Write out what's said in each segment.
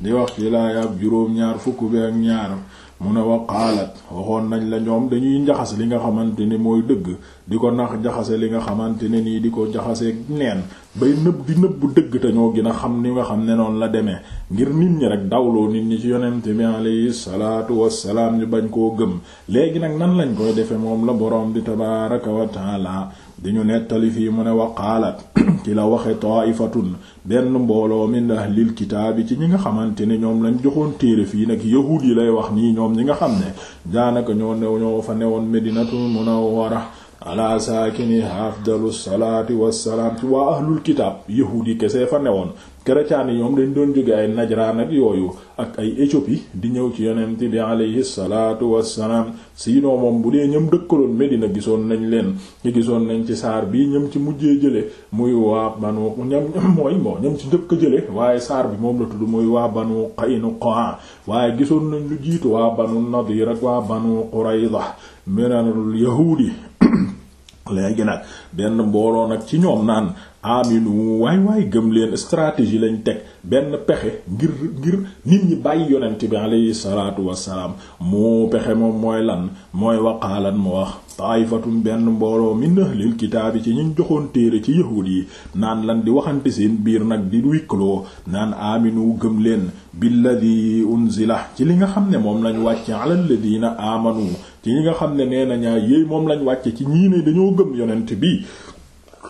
di wax ci laayaab juróom-ñaar fukk bi ak ñaar mu ne wa qaalat waxoon nañ la ñoom dañuy njaxas li nga xamante ne mooy dëgg di ko nax jaxase li nga xamante ne nii di ko jaxase neen bay nëb di nëbb dëgg te ñoo gën a xam ni nga xam ne noonu la demee ngir nit ñi rek dawloo nit ñi ci yonent bi alayhi salaatu wassalaam ñu bañ koo gëm léegi nag nan lañ koy defee moom la boroom bi tabaaraka wa taala di ñu nettali fii mu ne wa qaalat ci la waxe taaifatun benn mbooloo min ahlil kitaabi ci ñi nga xamante ne ñoom lañ joxoon téere fii nag yahuud yi lay wax nii ñoom ñi nga xam ne daanaka ñoo new ñoo fa newoon medinatul munawwara ala saakini afdalu salaati wassalaam ci waa ahlul kitaab yahuud yi kese fa newoon chrétien yi ñoom dañ doon jóge ay najraan ak yooyu ak ay Éthiopie di ñëw ci yonent bi alayhi salaatu wassalaam sinon moom bu dee ñëm dëkkaloon Medina gisoon nañ leen ñu gisoon nañ ci saar bii ñëm ci mujjee jële muy waa banu ñam mooy moo ñëm ci njëkk jële waaye saar bi moom la tudd muy waa banu Qaynuqa waaye gisoon nañ lu jiitu waa banu Nadir ak waa banu Qurayza minal yahuudi léegi nag benn mbooloo nag ci ñoom naan aminu waay waay gëm leen stratégie lañ teg benn pexe ngir ngir nit ñi bàyyi yonent bi alayhi salaatu wassalaam moo pexe moom mooy lan mooy waqaalan mu wax taifatun benn mbooloo min ahlil kitaabi ci ñuñ joxoon téere ci yahuud yi naan lan di waxante seen biir nag di wikkloo naan aminu gëm leen billadi unzila ci li nga xam ne moom lañ wàcce ala alladina amanu ci ñi nga xam ne nee na ñaa yéey moom lañ wàcce ci ñii ne dañoo gëm yonent bi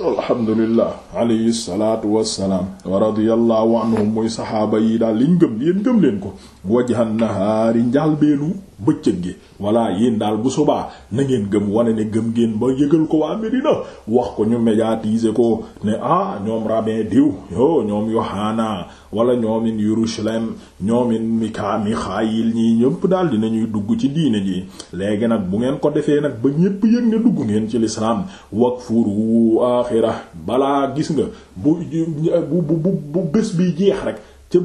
alhamdulillah alayhi salaatu wassalaam wa radiyallahu anhum muy saxaaba yi daal liñ gëm yéen gëm leen ko wajhan nahaari njàlbeenu bëccëg gi walla yéen daal bu subaa na ngeen gëm wane ne gëm ngeen ba yëgal ko waa Medina wax ko ñu médiatiser ko ne ah ñoom rabbin diw yo ñoom Yohana wala ñoomin Yerusalem ñoomin mika mixaayil ñii ñëpp daal dinañuy dugg ci diine ji léegi nag bu ngeen ko defee nag ba ñépp yëg ne dugg ngeen ci lislaam wakfuru axira balaa gis nga bu bu bu bu bés bi jeex rek ca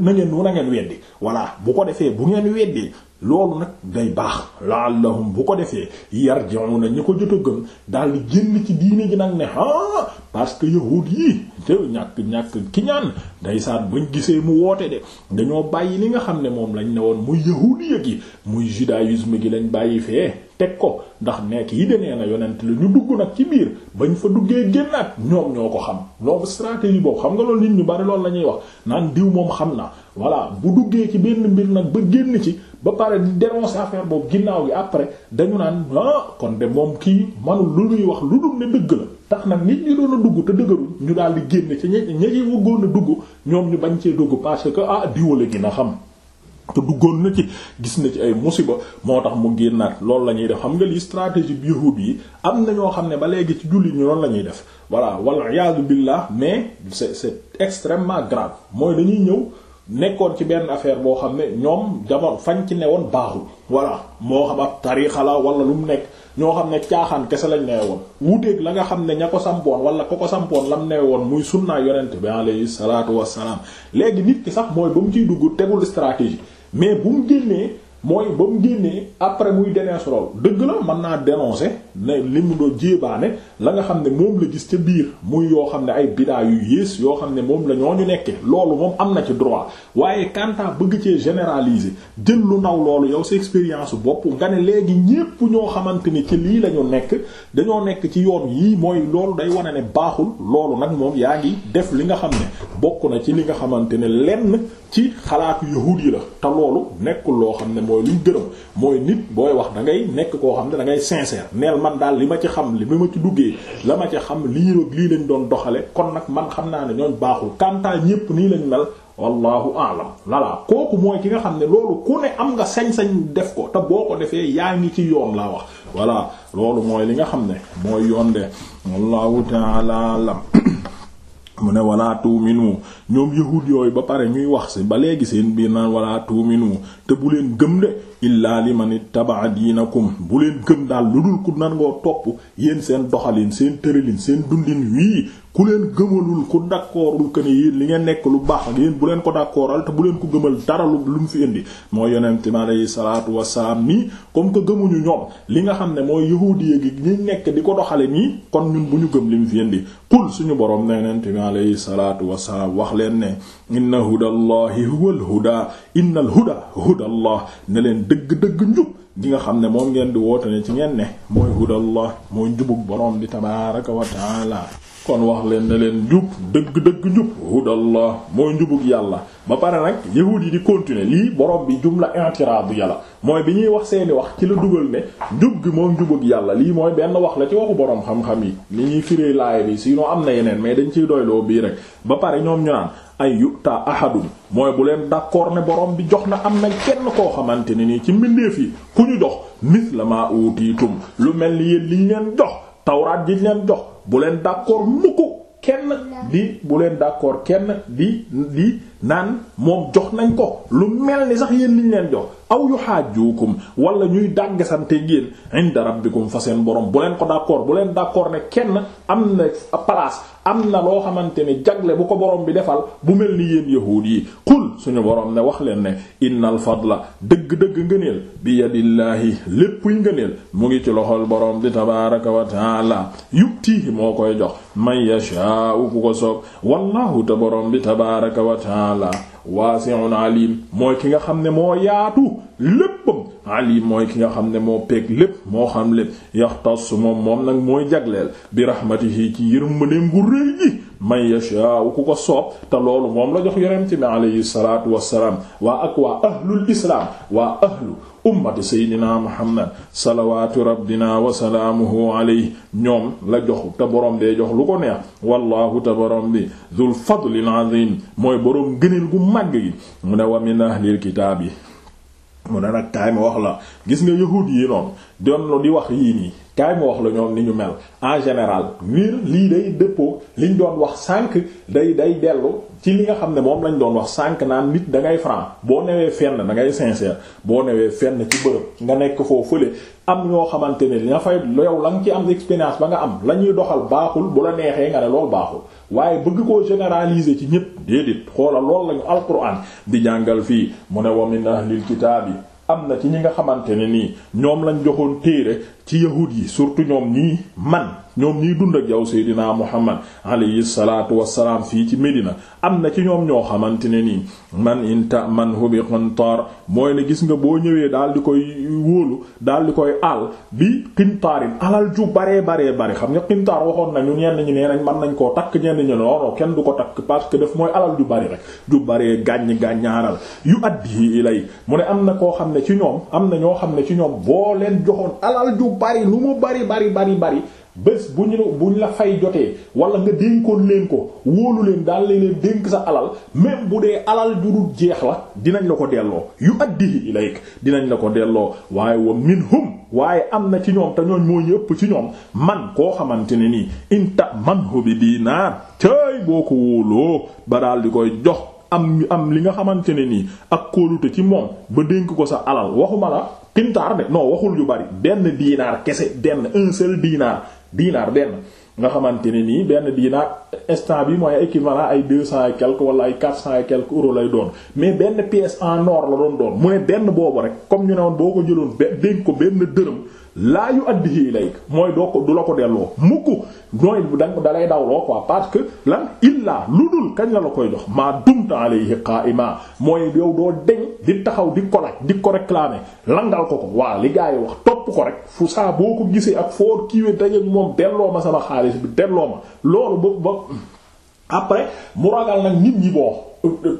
na ngeen na ngeen weddi voilà bu ko defee bu ngeen weddee loolu nag day baax laallahum bu ko defee yarji'una ñi ko jot a gëm daal di génn ci diine ji nag ne ah parce que yahud yi te ñàkk ñàkk ki ñaan day saat bañ gisee mu woote de dañoo bàyyi li nga xam ne moom lañ ne woon muy yahudiya gi muy judaïsme gi lañ bàyyi fee teg ko ndax nekk yi denee na yonent la ñu dugg nag ci biir bañ fa duggee génnaat ñoom ñoo ko xam loolu stratégie boobu xam nga loolu nit ñu bari loolu la ñuy wax naan diw moom xam na voilà bu duggee ci benn mbir nag ba génn ci ba pare di dénoncer affaire boobu ginnaaw gi après dañu naan ah kon de moom kii manul lu ñuy wax lu dul ne dëgg la tax nag nit ñi doon a dugg te dëgëruñ ñu daal di génn ci ña ña ci wëggoon a dugg ñoom ñu bañ cee dugg parce que ah diwala gi na xam te duggoon na ci gis na ci ay musiba moo tax mu génnaat loolu la ñuy def xam nga li stratégie bi yahud yi am na ñoo xam ne ba léegi ci jullit ñu loolu la ñuy def voilà wal iyaadu billah mais c'est c'est extrêmement grave mooy dañuy ñëw nekkoon ci benn affaire boo xam ne ñoom jamono fañ ci newoon baaxul voilà moo xam ab tariixa la wala lu mu nekk ñoo xam ne caaxaan kese lañ nee woon wuuteeg la nga xam ne ña ko sampoon wala ko ko sampoon lam nee woon muy sunnaa yonent bi alayhi salaatu wassalaam léegi nit ki sax mooy ba mu ciy dugg tegul stratégie mais bu mu génnee mooy ba mu génnee après muy dénoncer lool dëgg la mën naa dénoncer ne li mu doon jéebaane la nga xam ne moom la gis ca biir muy yoo xam ne ay bidaa yu yées yoo xam ne moom la ñoo ñu nekkee loolu moom am na ci droit waaye kanta bëgg cee généraliser jël lu naw loolu yow sa expérience bopp nga ne léegi ñépp ñoo xamante ni ci lii la ñu nekk dañoo nekk ci yoon yii mooy loolu day wane ne baaxul loolu nag moom yaa ngi def li nga xam ne bokk na ci li nga xamante ne lenn ci xalaatu yahuud yi la te loolu nekkul loo xam ne mooy luñ gërëm mooy nit booy wax da ngay nekk koo xam ne da ngay sincère neel man daal li ma ci xam li ma ci duggee la ma ci xam lii roog lii lañ doon doxale kon nag man xam naa ne ñooñ baaxul kantaa ñépp nii lañ mel wallahu alam lala kooku mooy ki nga xam ne loolu ku ne am nga sañ-sañ def ko te boo ko defee yaa ngi ci yoon laa wax voilà loolu mooy li nga xam ne mooy yoon de wallahu ta'ala alam mu ne wala tuuminu ñoom yahud yooyu ba pare ñuy wax si ba léegi seen biir naan wala tuuminu te bu leen gëm de illaa li man ittaba'a diinakum bu leen gëm daal lu dul ku nangoo topp yéen seen doxalin seen tëralin seen dundin wii ku leen gëmalul ku dakkoorul que ne yéen li ngeen nekk lu baax ak yéen bu leen ko dakkooral te bu leen ko gëmal dara lu lu mu fi indi mooy yonent mi alayhi salaatu wassalaam nii comme que gëmuñu ñoom li nga xam ne mooy yahudiya gi ñu nekk di ko doxale nii kon ñun bu ñu gëm li mu fi indi qul suñu boroom ne yonent bi alayhi salaatu wasalaam wax leen ne inna hudallahi huwal huda innal huda hudallah ne leen dëgg-dëgg njub gi nga xam ne moom ngeen di woote ne ci ngeen ne mooy hudallah mooy njubug boroom bi tabaaraka wa taala kon wax leen ne leen njub dëgg-dëgg njub hudallah mooy njubug yàlla ba pare nag yahuud yi di continuer lii borom bi jumla i'tiradu yàlla mooy bi ñuy wax seeni wax ci la dugal ne njub gi moom njubug yàlla lii mooy benn wax la ci waxu boroom xam-xam yi ni ñuy firee laaya bi sinon am na yeneen mais dañ ciy doyloo bii rek ba pare ñoom ñu naan ay yuta ahadun mooy bu leen d'accord ne boroom bi jox na am na kenn koo xamante ne nii ci mbindeef yi ku ñu jox misla ma utiitum lu mel ni yéen liñ leen jox tawraat ji leen jox bu leen d'accord mukk kenn di bu leen d'accord kenn di di naan moom jox nañ ko lu mel ni sax yéen liñ leen jox aw yu xaajuukum wala ñuy dàgg sante yéen inda rabbikum fa seen borom bu leen ko d'accord bu leen d'accord ne kenn am na place am na loo xamante ne jagle bu ko borom bi defal bu mel ni yéen yahuud yi qul suñu borom ne wax leen ne innal fadla dëgg-dëgg ngëneel bi yadillaahi lépp yi ngëneel mu ngi ci loxol borom bi tabaaraka wa yutiihi moo koy jox man yashaa'u ku ko soob wallahu te borom bi tabaaraka wa taala waasi'un alim mooy ki nga xam ne moo yaatu léppam ali mooy ki nga xam ne moo peeg lépp moo xam lépp yaxtas moom moom nag mooy jagleel bi rahmatihi ci yërmandeem gu rëy gi man yashaa'u ku ko soob te loolu moom la jox yonent bi alayhi salaatu wassalaam waa ak waa ahlul islaam waa ahlu ummati seydina muhammad salawaatu rabbina wa salaamuhu alayhi ñoom la joxu te borom dee jox lu ko neex wallahu te borom bi zul fadlil azim mooy borom gëneel gu màgg gi mu ne wa min ahlil kitaab yi mu ne nag kaay ma wax la gis nga yahuud yi noonu doon di wax yii nii kaay mu wax la ñoom ni ñu mel en général ngir lii day dëppoo liñ doon wax sànq day day dellu ci li nga xam ne moom lañ doon wax sànq naan nit da ngay franc boo newee fenn da ngay sincère boo newee fenn ci bërëb nga nekk foofu fële am ñoo xamante ne li nga fay yow la nga ci am expérience ba nga am la ñuy doxal baaxul bu la neexee nga ne loolu baaxul waaye bëgg koo généraliser ci ñépp déedéet xoola loolu lañu alquran di jàngal fii mu ne wa min ahlil kitaabi am na ci ñi nga xamante ne nii ñoom lañ joxoon téere ci yahud yi surtout ñoom ñii man ñoom ñiy dund ak yow Seydina Muhammad alayhi salaatu wassalaam fii ci Medina am na ci ñoom ñoo xamante ne nii man inta man hu bi qintaar mooy ne gis nga boo ñëwee daal di koy wóolu daal di koy àll bi qintaarin alal ju baree baree bare xam nga qintaar waxoon nañu ñenn ñi nee nañ mën nañ koo takk ñenn ñi noonu kenn du ko takk parce que def mooy alal ju bari rek ju baree gàññ gàññaaral yu addi ilay mu ne am na koo xam ne ci ñoom am na ñoo xam ne ci ñoom boo leen joxoon alal ju bari lu mu bari bari bari bari bés bu ñu bu ñu la fay jotee wala nga dénkoon leen ko wóolu leen daal lay leen dénk sa alal même bu dee alal ju dul jeex la dinañ la ko delloo yu addihi ilayk dinañ la ko delloo waaye wa minhum waaye am na ci ñoom te ñooñ moo ñëpp ci ñoom man koo xamante ne nii inta manhu bi dinaar cëy boo ko wóoloo ba daal di koy jox am am li nga xamante ne nii ak kóolute ci moom ba dénk ko sa alal waxuma la tintaar de non waxul yu bari benn diinaar kese benn un seul diinaar diinaar benn nga xamante ne nii benn diinaar instant bi mooy équivalent ay deux cent et quelque wala ay quatre cent et quelque euros lay doon mais benn pièce en or la doon doon mu ne benn boobu rek comme ñu ne woon boo ko jëloon dénk ko benn dërëm laa yu addihi ilayk mooy doo ko du la ko delloo mukk nooy da da lay dawloo quoi parce que lan illaa lu dul kañ la la koy jox maa dumta alayhi qaa'ima mooy yow doo deñ di taxaw di ko laaj di ko réclamer langal ko ko waa li gaa yi wax topp ko rek fu saa boo ko gisee ak foo kiiwee dajeek moom delloo ma sama xaalis bi delloo ma loolu ba ba après mu ragal nag nit ñi boo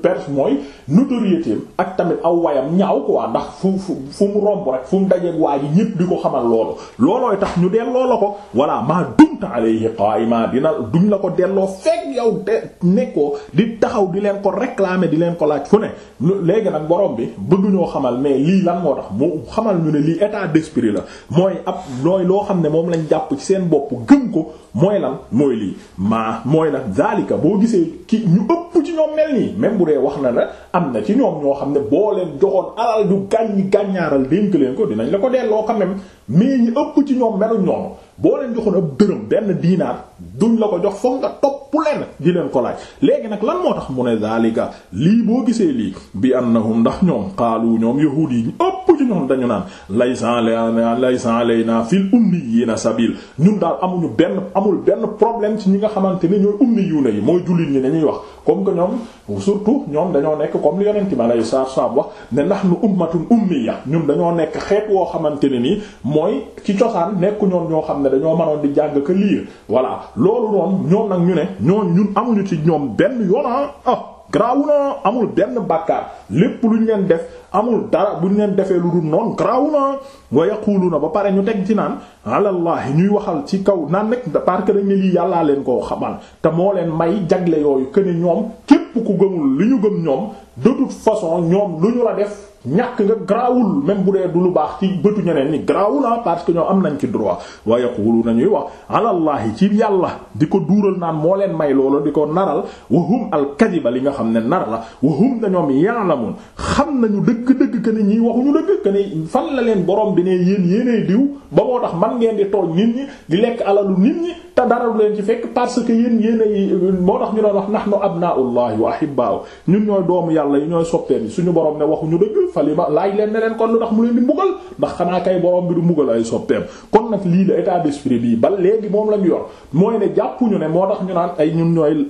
perf mooy notoriété ak tamit aw wayam ñaaw quoi ndax fu fu fu mu romb rek fu mu dajeeg waa ji ñépp di ko xamal loolu loolooy tax ñu delloo la ko voilà maa dumta alayhi qaima dina duñ la ko delloo fekk yow de nekkoo di taxaw di leen ko réclamer di leen ko laaj fu ne léegi nag borom bi bëgg ñoo xamal mais lii lan moo tax mu xamal ñu ne lii état d'esprit la mooy ab looy loo xam ne moom lañ jàpp ci seen bopp gëm ko mooy lan mooy lii maa mooy lan zalika boo gisee ki ñu ëpp ci ñoom mel nii même bu dee wax na la am na ci ñoom ñoo xam ne boo leen joxoon alal ju gàññi gàññaaral dénk leen ko dinañ la ko delloo quand même mais ñi ëpp ci ñoom meluñ noonu boo leen joxoon ab dërëm benn diinaar duñ la ko jox foog nga topp leen di leen ko laaj léegi nag lan moo tax mu ne zalika lii boo gisee lii bi annahum ndax ñoom xaalu ñoom yahuud yi ëpp ci ñoom dañu naan laysa alayna laysa alayna fil ummiyina sabil ñun daal amuñu benn amul benn problème ci ñi nga xamante ni ñooy ummiyuna yi mooy jullit ñi dañuy wax comme que ñoom surtout ñoom dañoo nekk comme li yonente mi alayhi salaatu salaam wax ne nahnu ummatun ummiya ñun dañoo nekk xeet woo xamante ne nii mooy ci cosaan nekku ñoom ñoo xam ne dañoo mënoon di jàng ko liir voilà loolu noonu ñoom nag ñu ne ñoo ñun amuñu ci ñoom benn yoon ah, ah. garaawu na amul benn bàkkaar lépp lu ñu leen def amul dara bu ñu leen defee lu dul noonu garaawu na wa yaquluuna ba pare ñu teg ci naan alallahi ñuy waxal ci kaw naan nag parce que dañ ne lii yàllaa leen koo xamal te moo leen may jagle yooyu que ne ñoom képp ku gëmul li ñu gëm ñoom de toute façon ñoom lu ñu la def. ñàkk nga grawul même bu dee du lu baax ci bëtu ñeneen ñi grawul ah parce que ñoo am nañ ci droit wa yaqulu nañuy wax alallahi ci yàlla di ko duural naan moo leen may loolu di ko naral wahum alkadiba li nga xam ne nar la wahum na ñoom ya'lamun xam nañu dëgg-dëgg que ne ñii waxuñu dëgg que ne fan la leen borom bi ne yéen yéenay diw ba moo tax man ngeen di tooñ nit ñi di lekk alalu nit ñi te dara du leen ci fekk parce que yéen yéenay moo tax ñu doon wax nahnu abna'ullahi wa ahibba'u ñun ñooy doomu yàlla yi ñooy soppee bi suñu borom ne waxuñu dëgg fa li ma laaj leen ne leen kon lu tax mu leen di mbugal ndax xanaa kay borom bi du mbugal ay soppeem kon nag lii la état d'esprit bii ba léegi moom lañu yor mooy ne jàppuñu ne moo tax ñu naan ay ñun ñooy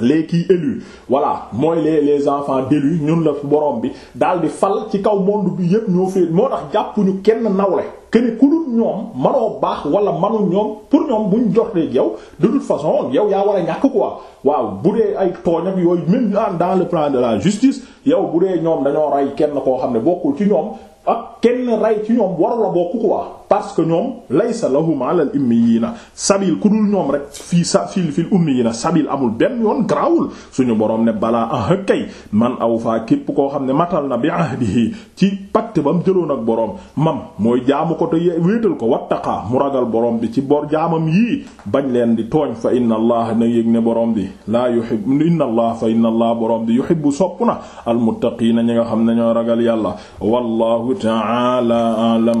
les kii élus voilà mooy les les enfants d'élus ñun la borom bi daal di fal ci kaw monde bi yépp ñoo fee moo tax jàppuñu kenn nawle que ni ku dul ñoom manoo baax wala manu ñoom pour ñoom buñ jox de yow de toute façon yow yaa war a ñàkk quoi waaw bu dee ay tooñ ak yooyu même dans le plan de la justice yow bu dee ñoom dañoo rey kenn koo xam ne bokkul ci ñoom ak kenn rey ci ñoom waru la bokk quoi parce que ñoom laysa lahum ala al ummiyina sabil ku dul ñoom rek fii sa fil fil ummiyina sabil amul benn yoon grawul suñu borom ne balaa ah kay man aw faa képp koo xam ne matal na bi ahdihi ci pacte ba mu jëloon ak boroom mam mooy jaamu ko te wéetal ko wattaqa mu ragal boroom bi ci bor jaamam yii bañ leen di tooñ fa inna allah na yëg ne boroom bi laa yuhibbu inna allah fa inna allah boroom bi yuhibbu sopp na almuttaqiina ñi nga xam ne ñoo ragal yàlla wallahu ta'ala a'lam